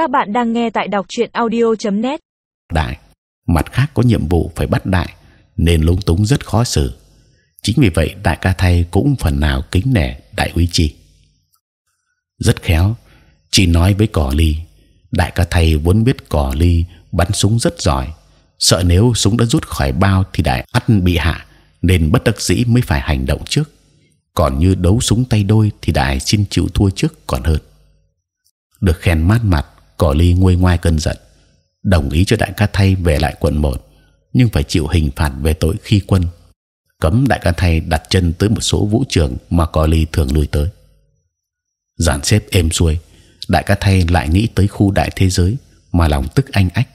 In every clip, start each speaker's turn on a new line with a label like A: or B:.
A: Các bạn đang nghe tại đọc truyện audio.net.
B: đại, mặt khác có nhiệm vụ phải bắt đại, nên lúng túng rất khó xử. Chính vì vậy, đại ca thay cũng phần nào kính nể đại úy chi. Rất khéo chỉ nói với cỏ ly, đại ca thầy vốn biết cỏ ly bắn súng rất giỏi, sợ nếu súng đã rút khỏi bao thì đại ắt bị hạ, nên bất đắc dĩ mới phải hành động trước. Còn như đấu súng tay đôi thì đại xin chịu thua trước còn hơn. Được khen mát mặt cỏ ly nguôi ngoai cơn giận. Đồng ý cho đại ca thay về lại quận một, nhưng phải chịu hình phạt về tội khi quân. Cấm đại ca thay đặt chân tới một số vũ trường mà cỏ ly thường lui tới. Dàn xếp êm xuôi, đại ca thay lại nghĩ tới khu đại thế giới mà lòng tức anh ách.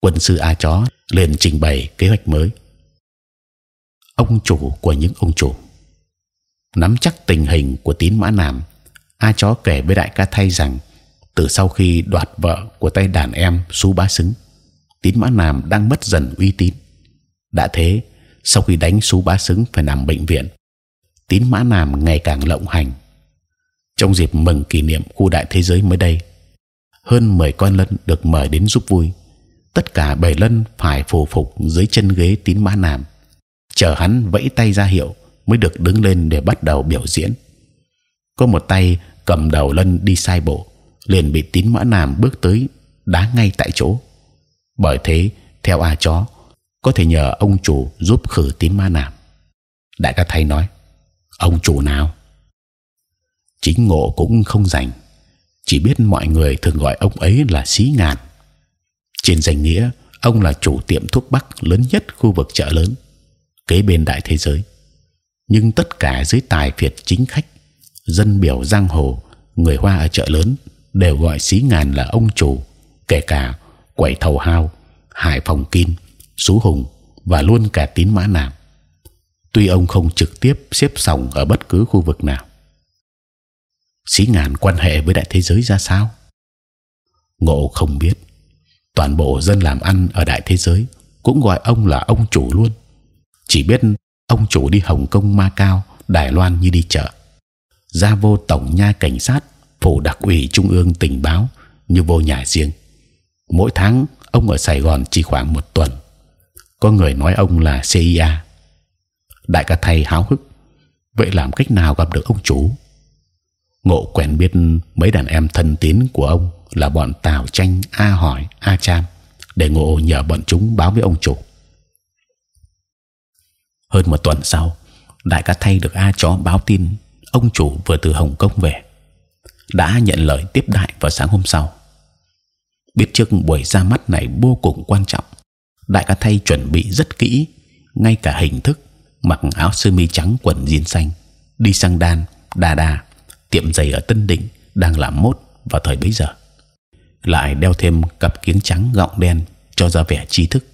B: Quân sư a chó liền trình bày kế hoạch mới. Ông chủ của những ông chủ. Nắm chắc tình hình của tín mã nam, a chó kể với đại ca thay rằng từ sau khi đoạt vợ của tay đàn em xú bá xứng, tín mã nam đang mất dần uy tín. Đã thế, sau khi đánh xú bá xứng phải nằm bệnh viện, tín mã nam ngày càng lộng hành. Trong dịp mừng kỷ niệm khu đại thế giới mới đây, hơn 10 con lân được mời đến giúp vui. Tất cả bảy lân phải phù phục dưới chân ghế tín mã nam. Chờ hắn vẫy tay ra hiệu mới được đứng lên để bắt đầu biểu diễn. Có một tay cầm đầu lân đi sai bộ liền bị tín mã nam bước tới đá ngay tại chỗ. Bởi thế theo a chó có thể nhờ ông chủ giúp khử tín mã nam. Đại ca thầy nói ông chủ nào? Chính ngộ cũng không rành, chỉ biết mọi người thường gọi ông ấy là xí ngàn trên danh nghĩa ông là chủ tiệm thuốc bắc lớn nhất khu vực chợ lớn kế bên đại thế giới. Nhưng tất cả dưới tài phiệt chính khách dân biểu giang hồ người hoa ở chợ lớn đều gọi xí ngàn là ông chủ kể cả quẩy thầu hao hải phòng kim sú hùng và luôn cả tín mã nam tuy ông không trực tiếp xếp sòng ở bất cứ khu vực nào. Xí ngàn quan hệ với đại thế giới ra sao? Ngộ không biết. Toàn bộ dân làm ăn ở đại thế giới cũng gọi ông là ông chủ luôn. Chỉ biết ông chủ đi Hồng Kông, Ma Cao, Đài Loan như đi chợ, ra vô tổng nha cảnh sát, phủ đặc ủy trung ương tình báo như vô nhà riêng. Mỗi tháng ông ở Sài Gòn chỉ khoảng một tuần. Có người nói ông là CIA. Đại ca thầy háo hức. Vậy làm cách nào gặp được ông chủ? Ngộ quen biết mấy đàn em thân tín của ông là bọn Tào Tranh, A Hỏi, A Cham để ngộ nhờ bọn chúng báo với ông chủ hơn một tuần sau đại ca thay được a chó báo tin ông chủ vừa từ hồng kông về đã nhận lời tiếp đại vào sáng hôm sau. Biết trước buổi ra mắt này vô cùng quan trọng, đại ca thay chuẩn bị rất kỹ, ngay cả hình thức, mặc áo sơ mi trắng quần jean xanh, đi sang đan đà đà tiệm giày ở tân định đang làm mốt vào thời bấy giờ. Lại đeo thêm cặp kiếng trắng gọng đen cho ra vẻ trí thức.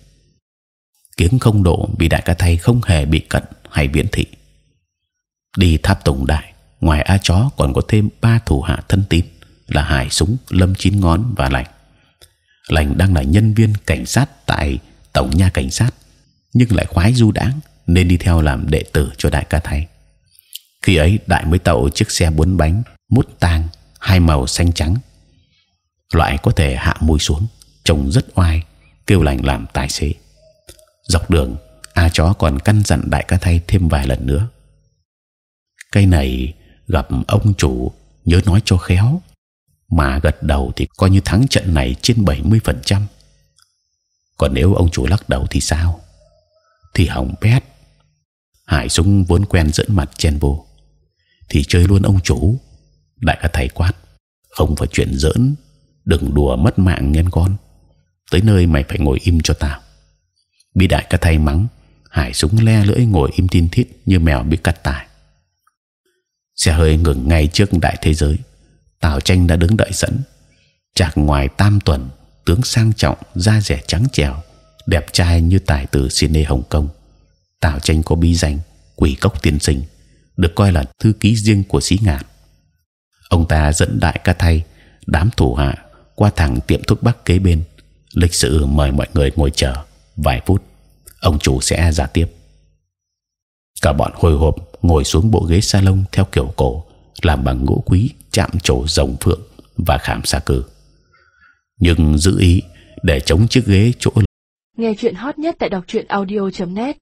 B: Kiếng không độ vì đại ca thay không hề bị cận hay viễn thị. Đi tháp tùng đại ngoài a chó còn có thêm ba thủ hạ thân tín là hải súng, lâm chín ngón và lành. Lành đang là nhân viên cảnh sát tại tổng nha cảnh sát, nhưng lại khoái du đãng nên đi theo làm đệ tử cho đại ca thầy khi ấy, đại mới tậu chiếc xe bốn bánh, mút tang, hai màu xanh trắng. Loại có thể hạ mùi xuống, trông rất oai, kêu lành làm tài xế. Dọc đường, a chó còn căn dặn đại ca thay thêm vài lần nữa. Cây này gặp ông chủ, nhớ nói cho khéo. Mà gật đầu thì coi như thắng trận này trên 70%. còn nếu ông chủ lắc đầu thì sao? Thì hỏng bét. Hải súng vốn quen dẫn mặt chen vô. Thì chơi luôn ông chủ. Đại ca thầy quát, không phải chuyện giỡn. Đừng đùa mất mạng nghe con. Tới nơi mày phải ngồi im cho tao. Bị đại ca thầy mắng, hải súng le lưỡi ngồi im tin thít như mèo bị cắt tải xe hơi ngừng ngay trước đại thế giới. Tào tranh đã đứng đợi sẵn. Chạc ngoài tam tuần, tướng sang trọng, da rẻ trắng trẻo, đẹp trai như tài tử cine hồng kông. Tào tranh có bí danh quỷ cốc tiên sinh, được coi là thư ký riêng của sĩ ngạn. Ông ta dẫn đại ca thay, đám thủ hạ qua thẳng tiệm thuốc bắc kế bên. Lịch sự mời mọi người ngồi chờ vài phút, ông chủ sẽ ra tiếp cả bọn hồi hộp ngồi xuống bộ ghế salon theo kiểu cổ, làm bằng gỗ quý, chạm trổ rồng phượng và khảm sa cừ nhưng giữ ý, để chống chiếc ghế chỗ
A: nghe chuyện hot nhất tại đọc truyện audio .net.